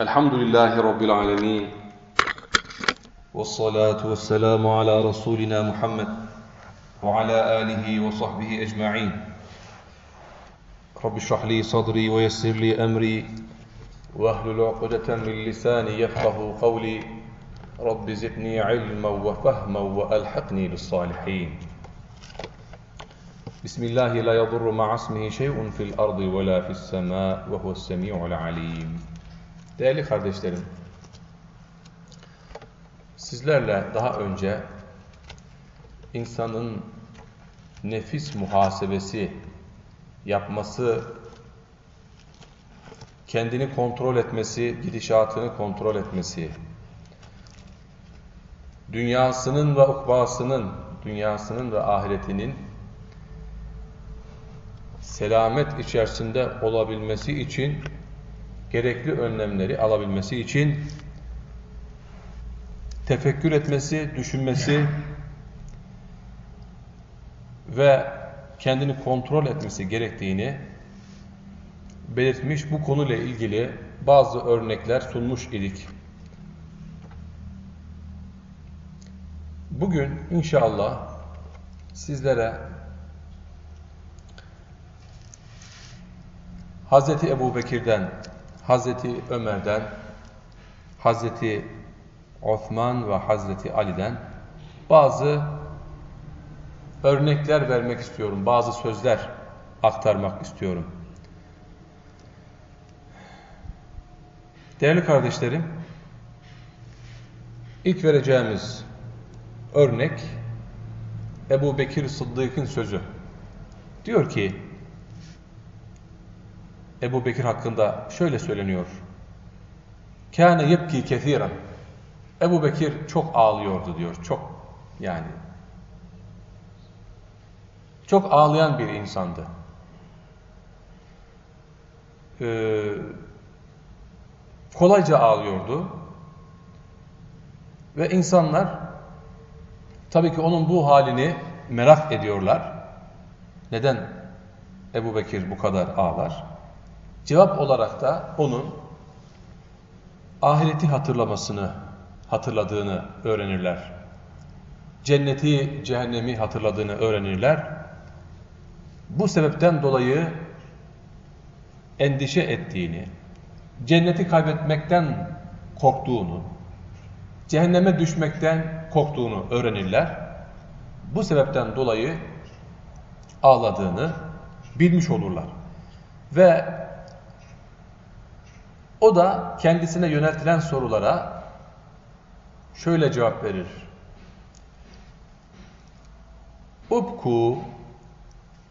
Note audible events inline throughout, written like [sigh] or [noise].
الحمد لله رب العالمين. والصلاة والسلام على رسولنا محمد وعلى آله وصحبه أجمعين. رب اشرح لي صدري ويسر لي أمري واهلل عقدة من لساني يفقه قولي. رب زدني علما وفهما وألحقني بالصالحين. بسم الله لا يضر مع اسمه شيء في الأرض ولا في السماء وهو السميع العليم. Değerli kardeşlerim, sizlerle daha önce insanın nefis muhasebesi yapması, kendini kontrol etmesi, gidişatını kontrol etmesi, dünyasının ve ukbasının, dünyasının ve ahiretinin selamet içerisinde olabilmesi için gerekli önlemleri alabilmesi için tefekkür etmesi, düşünmesi ve kendini kontrol etmesi gerektiğini belirtmiş bu konuyla ilgili bazı örnekler sunmuş idik. Bugün inşallah sizlere Hazreti Ebu Bekir'den, Hazreti Ömer'den, Hazreti Osman ve Hazreti Ali'den bazı örnekler vermek istiyorum. Bazı sözler aktarmak istiyorum. Değerli kardeşlerim, ilk vereceğimiz örnek Ebu Bekir Sıddık'ın sözü. Diyor ki, Ebu Bekir hakkında şöyle söyleniyor. Kâne yebki kethiren. Ebu Bekir çok ağlıyordu diyor. Çok yani. Çok ağlayan bir insandı. Ee, kolayca ağlıyordu. Ve insanlar tabii ki onun bu halini merak ediyorlar. Neden Ebu Bekir bu kadar ağlar? Cevap olarak da onun ahireti hatırlamasını, hatırladığını öğrenirler. Cenneti, cehennemi hatırladığını öğrenirler. Bu sebepten dolayı endişe ettiğini, cenneti kaybetmekten korktuğunu, cehenneme düşmekten korktuğunu öğrenirler. Bu sebepten dolayı ağladığını bilmiş olurlar. Ve o da kendisine yöneltilen sorulara şöyle cevap verir. Ubku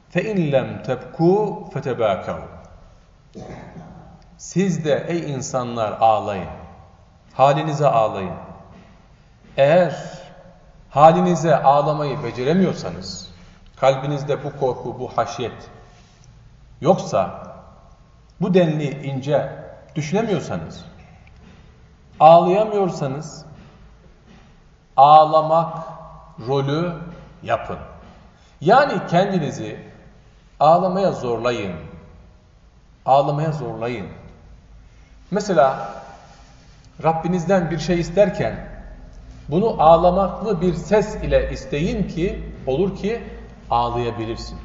fe in lem tebku fetebakav. Siz de ey insanlar ağlayın. Halinize ağlayın. Eğer halinize ağlamayı beceremiyorsanız, kalbinizde bu korku, bu haşyet yoksa, bu denli ince düşünemiyorsanız, ağlayamıyorsanız, ağlamak rolü yapın. Yani kendinizi ağlamaya zorlayın. Ağlamaya zorlayın. Mesela Rabbinizden bir şey isterken bunu ağlamaklı bir ses ile isteyin ki olur ki ağlayabilirsin.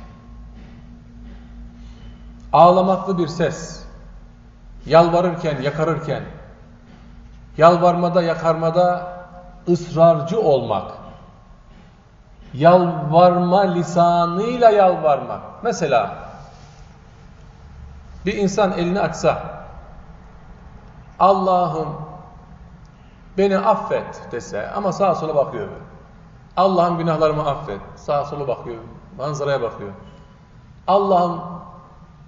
Ağlamaklı bir ses yalvarırken, yakarırken, yalvarmada, yakarmada ısrarcı olmak, yalvarma lisanıyla yalvarmak. Mesela bir insan elini açsa, Allah'ım beni affet dese ama sağa sola bakıyor. Allah'ım günahlarımı affet. Sağa sola bakıyor. Manzaraya bakıyor. Allah'ım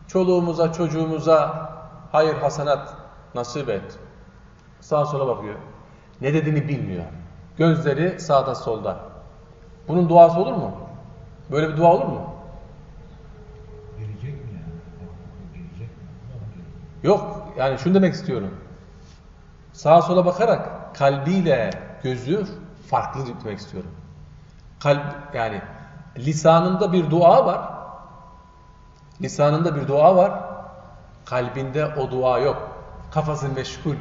çoluğumuza, çocuğumuza hayır hasanat nasip et. Sağa sola bakıyor. Ne dediğini bilmiyor. Gözleri sağda solda. Bunun duası olur mu? Böyle bir dua olur mu? Gelecek mi yani? Gelecek mi? Yok. Yani şunu demek istiyorum. Sağa sola bakarak kalbiyle gözü farklı demek istiyorum. Kalp yani lisanında bir dua var. Lisanında bir dua var. Kalbinde o dua yok. Kafası meşgul.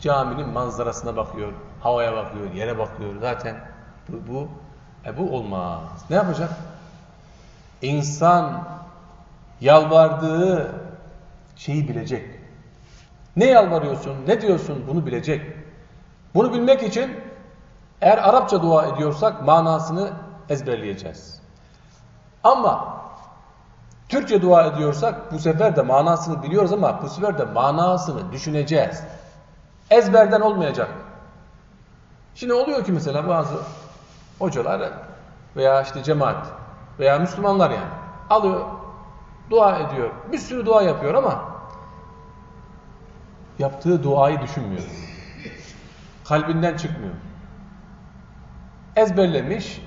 caminin manzarasına bakıyor, havaya bakıyor, yere bakıyor. Zaten bu, bu, e bu olmaz. Ne yapacak? İnsan yalvardığı şeyi bilecek. Ne yalvarıyorsun, ne diyorsun bunu bilecek. Bunu bilmek için eğer Arapça dua ediyorsak manasını ezberleyeceğiz. Ama Türkçe dua ediyorsak bu sefer de manasını biliyoruz ama bu sefer de manasını düşüneceğiz. Ezberden olmayacak. Şimdi oluyor ki mesela bazı hocalar veya işte cemaat veya Müslümanlar yani alıyor, dua ediyor. Bir sürü dua yapıyor ama yaptığı duayı düşünmüyor. Kalbinden çıkmıyor. Ezberlemiş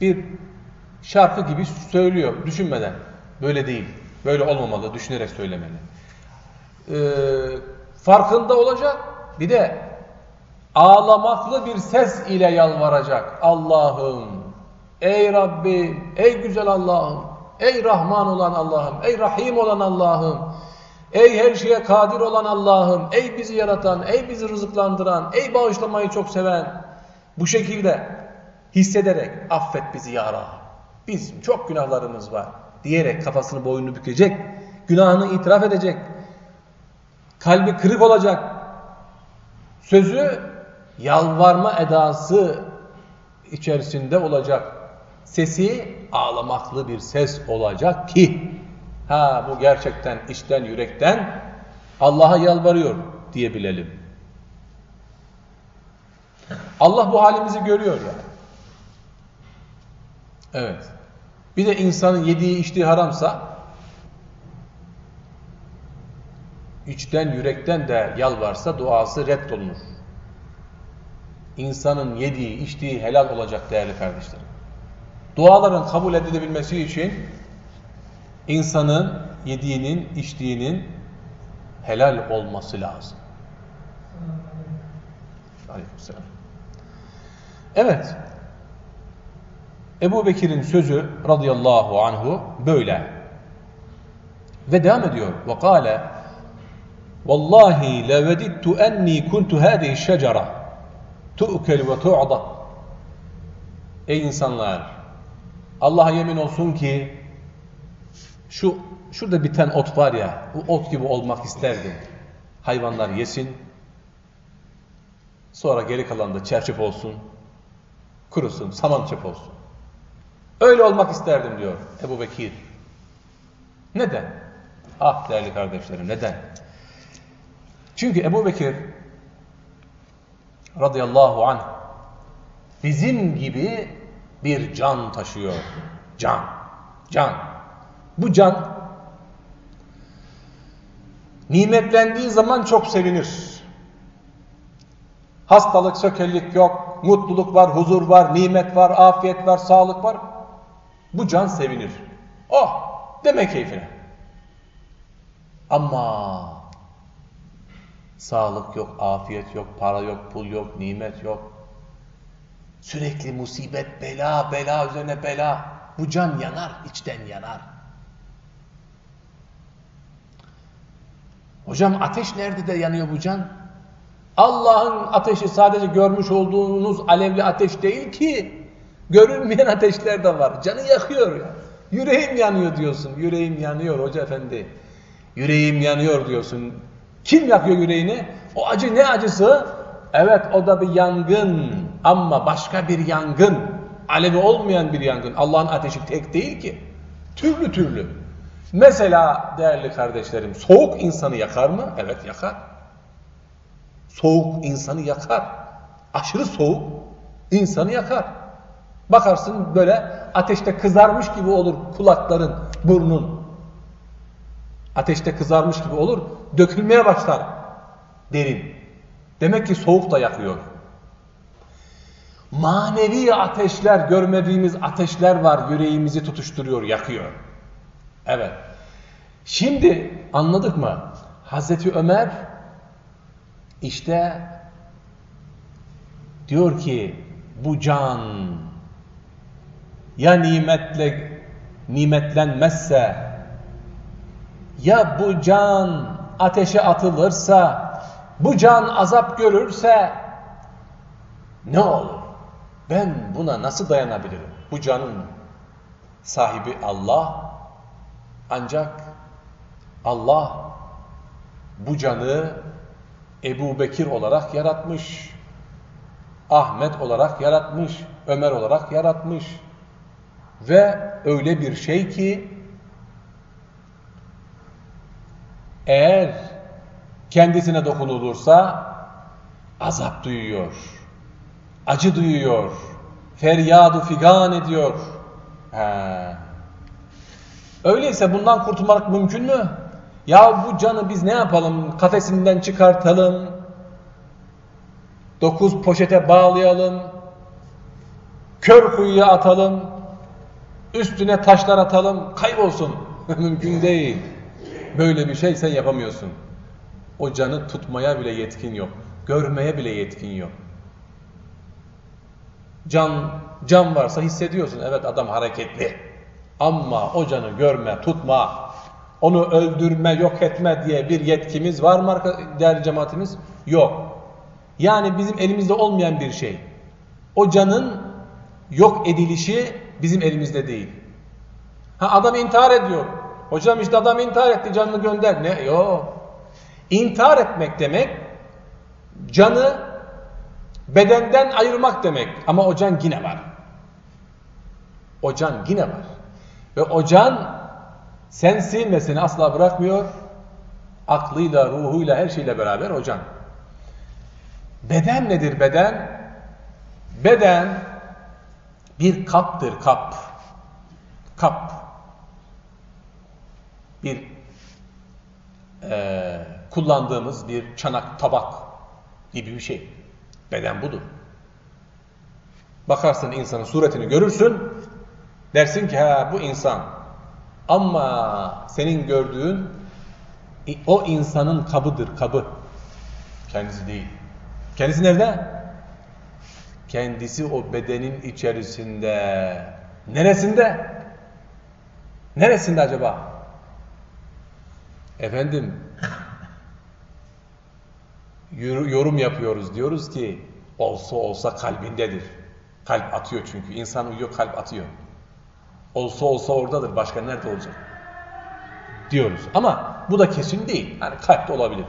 bir şarkı gibi söylüyor düşünmeden. Böyle değil. Böyle olmamalı. Düşünerek söylemeli. Ee, farkında olacak. Bir de ağlamaklı bir ses ile yalvaracak. Allah'ım, ey Rabbim, ey güzel Allah'ım, ey Rahman olan Allah'ım, ey Rahim olan Allah'ım, ey her şeye kadir olan Allah'ım, ey bizi yaratan, ey bizi rızıklandıran, ey bağışlamayı çok seven. Bu şekilde hissederek affet bizi ya Rabbi. Bizim çok günahlarımız var diyerek kafasını boynunu bükecek, günahını itiraf edecek, kalbi kırık olacak, sözü yalvarma edası içerisinde olacak, sesi ağlamaklı bir ses olacak ki, ha bu gerçekten içten yürekten Allah'a yalvarıyor diyebilelim. Allah bu halimizi görüyor yani. Evet. Bir de insanın yediği içtiği haramsa içten yürekten de yalvarsa duası reddolunur. İnsanın yediği içtiği helal olacak değerli kardeşlerim. Duaların kabul edilebilmesi için insanın yediğinin içtiğinin helal olması lazım. Aleykümselam. Evet. Ebu Bekir'in sözü radıyallahu anhu böyle. Ve devam ediyor. Ve kâle Vallahi levedittu enni kuntu hâzihi şecera tu'kel ve tu'da Ey insanlar! Allah'a yemin olsun ki şu şurada biten ot var ya bu ot gibi olmak isterdim. Hayvanlar yesin sonra geri kalan da çerçep olsun kurusun, saman çöp olsun. Öyle olmak isterdim diyor Ebu Bekir. Neden? Ah değerli kardeşlerim neden? Çünkü Ebu Bekir radıyallahu anh bizim gibi bir can taşıyor. Can. Can. Bu can nimetlendiği zaman çok sevinir. Hastalık, sökellik yok, mutluluk var, huzur var, nimet var, afiyet var, sağlık var. Bu can sevinir. Oh deme keyfine. Ama sağlık yok, afiyet yok, para yok, pul yok, nimet yok. Sürekli musibet, bela, bela üzerine bela. Bu can yanar, içten yanar. Hocam ateş nerede de yanıyor bu can? Allah'ın ateşi sadece görmüş olduğunuz alevli ateş değil ki. Görünmeyen ateşler de var. Canı yakıyor ya. Yüreğim yanıyor diyorsun. Yüreğim yanıyor hoca efendi. Yüreğim yanıyor diyorsun. Kim yakıyor yüreğini? O acı ne acısı? Evet o da bir yangın. Ama başka bir yangın. Alevi olmayan bir yangın. Allah'ın ateşi tek değil ki. Türlü türlü. Mesela değerli kardeşlerim soğuk insanı yakar mı? Evet yakar. Soğuk insanı yakar. Aşırı soğuk insanı yakar. Bakarsın böyle ateşte kızarmış gibi olur kulakların, burnun. Ateşte kızarmış gibi olur, dökülmeye başlar derin. Demek ki soğuk da yakıyor. Manevi ateşler, görmediğimiz ateşler var, yüreğimizi tutuşturuyor, yakıyor. Evet. Şimdi anladık mı? Hazreti Ömer işte diyor ki bu can ya nimetle nimetlenmezse ya bu can ateşe atılırsa bu can azap görürse ne olur? Ben buna nasıl dayanabilirim? Bu canın sahibi Allah ancak Allah bu canı Ebu Bekir olarak yaratmış. Ahmet olarak yaratmış. Ömer olarak yaratmış. Ve öyle bir şey ki eğer kendisine dokunulursa azap duyuyor. Acı duyuyor. Feryadu figan ediyor. He. Öyleyse bundan kurtulmak mümkün mü? Ya bu canı biz ne yapalım? Kafesinden çıkartalım. Dokuz poşete bağlayalım. Kör kuyuya atalım. Üstüne taşlar atalım. Kaybolsun. [laughs] mümkün değil. Böyle bir şey sen yapamıyorsun. O canı tutmaya bile yetkin yok. Görmeye bile yetkin yok. Can, can varsa hissediyorsun. Evet adam hareketli. Ama o canı görme, tutma, onu öldürme, yok etme diye bir yetkimiz var mı değerli cemaatimiz? Yok. Yani bizim elimizde olmayan bir şey. O canın yok edilişi bizim elimizde değil. Ha adam intihar ediyor. Hocam işte adam intihar etti canını gönder. Ne? Yok. İntihar etmek demek canı bedenden ayırmak demek. Ama o can yine var. O can yine var. Ve o can sensin ve seni asla bırakmıyor. Aklıyla, ruhuyla, her şeyle beraber o can. Beden nedir beden? Beden bir kaptır kap. Kap. Bir e, kullandığımız bir çanak, tabak gibi bir şey. Beden budur. Bakarsın insanın suretini görürsün, dersin ki ha bu insan. Ama senin gördüğün o insanın kabıdır, kabı. Kendisi değil. Kendisi nerede? Kendisi o bedenin içerisinde. Neresinde? Neresinde acaba? Efendim, yorum yapıyoruz. Diyoruz ki olsa olsa kalbindedir. Kalp atıyor çünkü. İnsan uyuyor kalp atıyor. Olsa olsa oradadır. Başka nerede olacak? Diyoruz. Ama bu da kesin değil. Yani kalpte olabilir.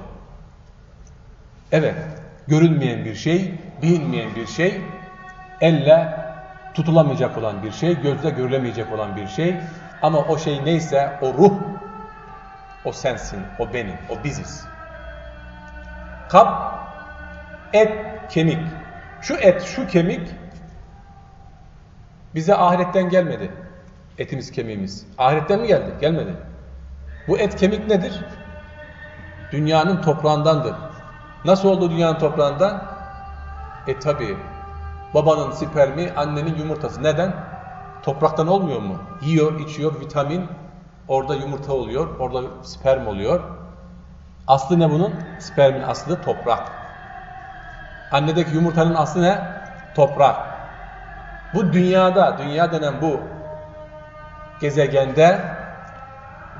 Evet. Görünmeyen bir şey, bilinmeyen bir şey, elle tutulamayacak olan bir şey, gözle görülemeyecek olan bir şey. Ama o şey neyse o ruh, o sensin, o benim, o biziz. Kap, et, kemik. Şu et, şu kemik bize ahiretten gelmedi. Etimiz, kemiğimiz. Ahiretten mi geldi? Gelmedi. Bu et, kemik nedir? Dünyanın toprağındandır. Nasıl oldu dünyanın toprağından? E tabi babanın spermi, annenin yumurtası. Neden? Topraktan olmuyor mu? Yiyor, içiyor, vitamin. Orada yumurta oluyor, orada sperm oluyor. Aslı ne bunun? Spermin aslı toprak. Annedeki yumurtanın aslı ne? Toprak. Bu dünyada, dünya denen bu gezegende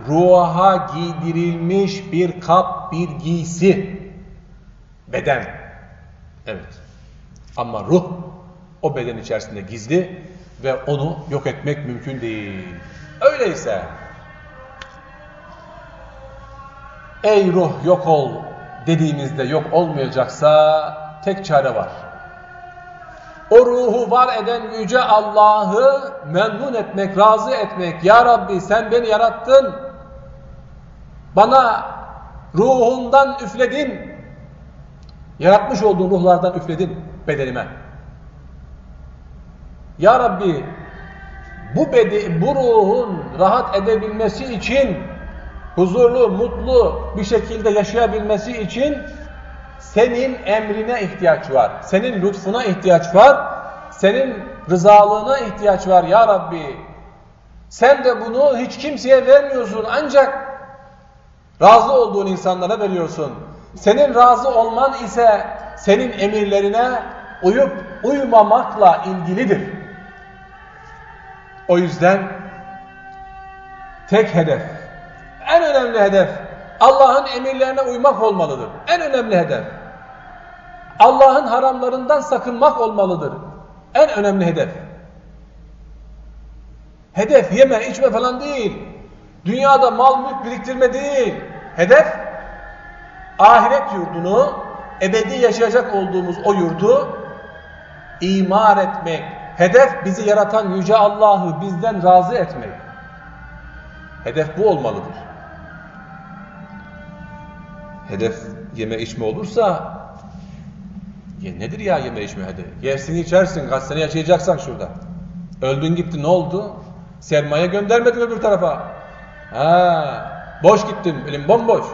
ruha giydirilmiş bir kap, bir giysi. Beden. Evet. Ama ruh o beden içerisinde gizli ve onu yok etmek mümkün değil. Öyleyse ey ruh yok ol dediğimizde yok olmayacaksa tek çare var. O ruhu var eden yüce Allah'ı memnun etmek, razı etmek. Ya Rabbi sen beni yarattın. Bana ruhundan üfledin. Yaratmış olduğun ruhlardan üfledin bedenime. Ya Rabbi bu, bedi, bu ruhun rahat edebilmesi için huzurlu, mutlu bir şekilde yaşayabilmesi için senin emrine ihtiyaç var. Senin lütfuna ihtiyaç var. Senin rızalığına ihtiyaç var ya Rabbi. Sen de bunu hiç kimseye vermiyorsun ancak razı olduğun insanlara veriyorsun. Senin razı olman ise senin emirlerine uyup uymamakla ilgilidir. O yüzden tek hedef, en önemli hedef Allah'ın emirlerine uymak olmalıdır. En önemli hedef. Allah'ın haramlarından sakınmak olmalıdır. En önemli hedef. Hedef yeme, içme falan değil. Dünyada mal mülk biriktirme değil. Hedef ahiret yurdunu, ebedi yaşayacak olduğumuz o yurdu imar etmek. Hedef bizi yaratan Yüce Allah'ı bizden razı etmek. Hedef bu olmalıdır. Hedef yeme içme olursa ya nedir ya yeme içme hedef? Yersin içersin kaç sene yaşayacaksan şurada. Öldün gitti ne oldu? Sermaye göndermedin öbür tarafa. Ha, boş gittim elim bomboş.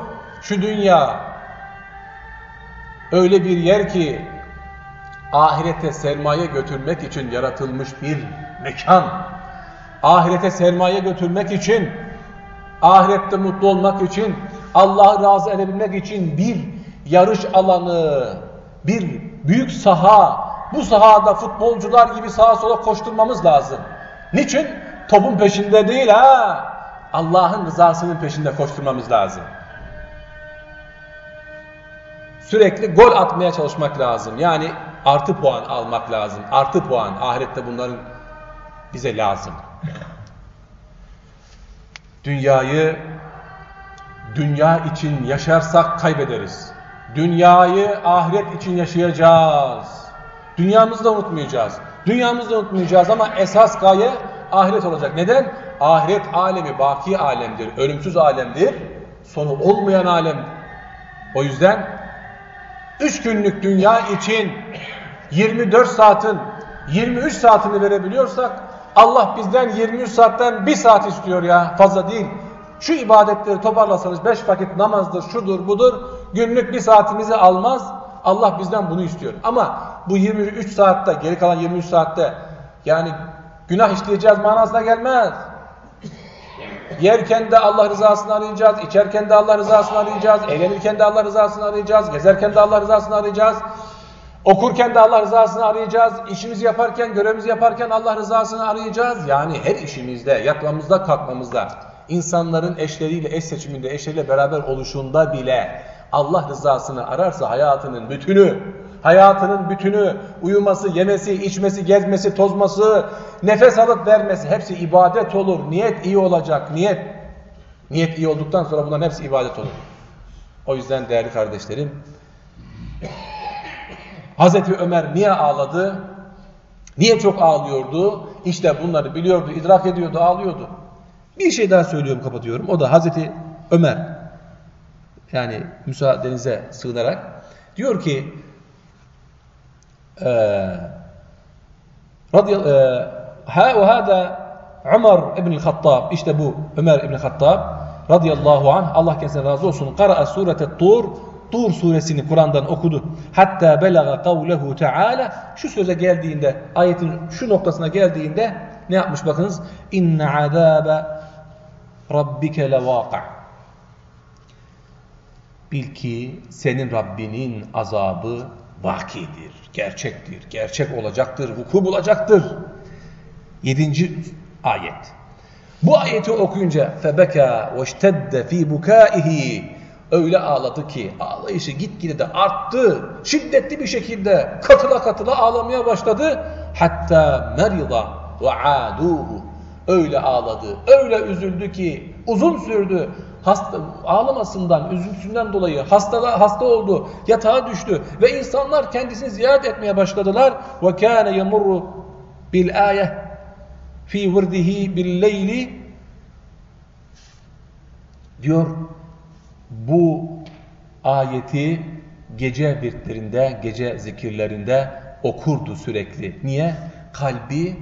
Şu dünya öyle bir yer ki ahirete sermaye götürmek için yaratılmış bir mekan. Ahirete sermaye götürmek için, ahirette mutlu olmak için, Allah'ı razı edebilmek için bir yarış alanı, bir büyük saha, bu sahada futbolcular gibi sağa sola koşturmamız lazım. Niçin? Topun peşinde değil ha. Allah'ın rızasının peşinde koşturmamız lazım. Sürekli gol atmaya çalışmak lazım. Yani artı puan almak lazım. Artı puan. Ahirette bunların bize lazım. Dünyayı dünya için yaşarsak kaybederiz. Dünyayı ahiret için yaşayacağız. Dünyamızı da unutmayacağız. Dünyamızı da unutmayacağız ama esas gaye ahiret olacak. Neden? Ahiret alemi baki alemdir. Ölümsüz alemdir. Sonu olmayan alem. O yüzden üç günlük dünya için 24 saatin 23 saatini verebiliyorsak Allah bizden 23 saatten 1 saat istiyor ya fazla değil. Şu ibadetleri toparlasanız 5 vakit namazdır, şudur, budur günlük bir saatimizi almaz. Allah bizden bunu istiyor. Ama bu 23 saatte, geri kalan 23 saatte yani günah işleyeceğiz manasına gelmez. Yerken de Allah rızasını arayacağız, içerken de Allah rızasını arayacağız, eğlenirken de Allah rızasını arayacağız, gezerken de Allah rızasını arayacağız. Okurken de Allah rızasını arayacağız. İşimizi yaparken, görevimizi yaparken Allah rızasını arayacağız. Yani her işimizde, yatmamızda, kalkmamızda, insanların eşleriyle, eş seçiminde, eşleriyle beraber oluşunda bile Allah rızasını ararsa hayatının bütünü, hayatının bütünü, uyuması, yemesi, içmesi, gezmesi, tozması, nefes alıp vermesi hepsi ibadet olur. Niyet iyi olacak, niyet. Niyet iyi olduktan sonra bunların hepsi ibadet olur. O yüzden değerli kardeşlerim, Hazreti Ömer niye ağladı? Niye çok ağlıyordu? İşte bunları biliyordu, idrak ediyordu, ağlıyordu. Bir şey daha söylüyorum, kapatıyorum. O da Hazreti Ömer. Yani müsaadenize sığınarak. Diyor ki ha ve hada Ömer ibn Hattab işte bu Ömer ibn Hattab radıyallahu anh Allah kendisine razı olsun. Kara'a surete Tur Tur suresini Kur'an'dan okudu. Hatta belaga kavlehu teala şu söze geldiğinde ayetin şu noktasına geldiğinde ne yapmış bakınız? İnne azabe rabbike levâka' Bil ki senin Rabbinin azabı vakidir, gerçektir, gerçek olacaktır, vuku bulacaktır. Yedinci ayet. Bu ayeti okuyunca febeka veştedde fi bukaihi öyle ağladı ki ağlayışı gitgide de arttı. Şiddetli bir şekilde katıla katıla ağlamaya başladı. Hatta merida ve aduhu öyle ağladı, öyle üzüldü ki uzun sürdü. Hasta, ağlamasından, üzüntüsünden dolayı hasta, hasta oldu, yatağa düştü ve insanlar kendisini ziyaret etmeye başladılar. Bil ayeh fi virdihi bil leyli diyor bu ayeti gece virtlerinde, gece zikirlerinde okurdu sürekli. Niye? Kalbi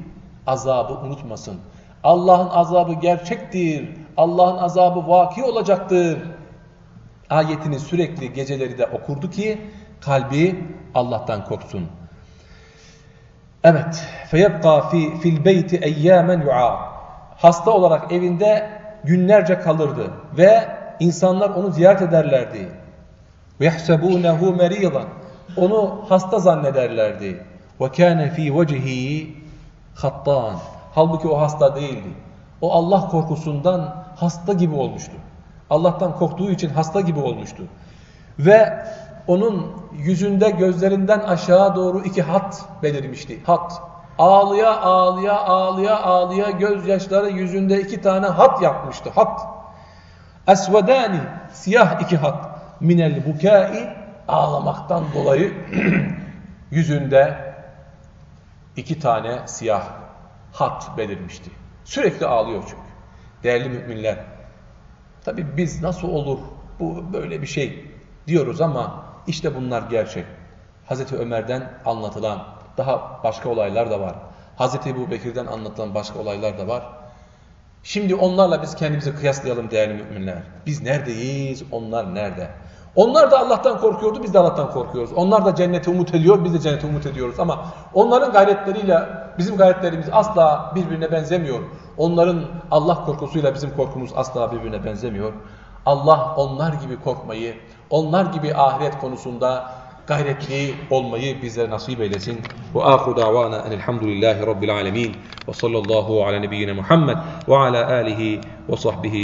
azabı unutmasın. Allah'ın azabı gerçektir. Allah'ın azabı vaki olacaktır. Ayetini sürekli geceleri de okurdu ki kalbi Allah'tan korksun. Evet. Feyebqa fi fil beyti eyyamen yu'a. Hasta olarak evinde günlerce kalırdı ve insanlar onu ziyaret ederlerdi. Yehsebunehu meridan. Onu hasta zannederlerdi. Ve kana fi vecihi. Halbuki o hasta değildi. O Allah korkusundan hasta gibi olmuştu. Allah'tan korktuğu için hasta gibi olmuştu. Ve onun yüzünde gözlerinden aşağı doğru iki hat belirmişti. Hat. Ağlıya ağlıya ağlıya ağlıya gözyaşları yüzünde iki tane hat yapmıştı. Hat. Esvedani siyah iki hat. Minel bukai ağlamaktan dolayı [clears throat] yüzünde iki tane siyah hat belirmişti. Sürekli ağlıyor çünkü. Değerli müminler. Tabi biz nasıl olur bu böyle bir şey diyoruz ama işte bunlar gerçek. Hazreti Ömer'den anlatılan daha başka olaylar da var. Hazreti Ebu Bekir'den anlatılan başka olaylar da var. Şimdi onlarla biz kendimizi kıyaslayalım değerli müminler. Biz neredeyiz, onlar nerede? Onlar da Allah'tan korkuyordu, biz de Allah'tan korkuyoruz. Onlar da cenneti umut ediyor, biz de cenneti umut ediyoruz. Ama onların gayretleriyle bizim gayretlerimiz asla birbirine benzemiyor. Onların Allah korkusuyla bizim korkumuz asla birbirine benzemiyor. Allah onlar gibi korkmayı, onlar gibi ahiret konusunda gayretli olmayı bizlere nasip eylesin. Ve ahru davana enelhamdülillahi rabbil alemin. Ve sallallahu ala nebiyyina Muhammed ve ala alihi ve sahbihi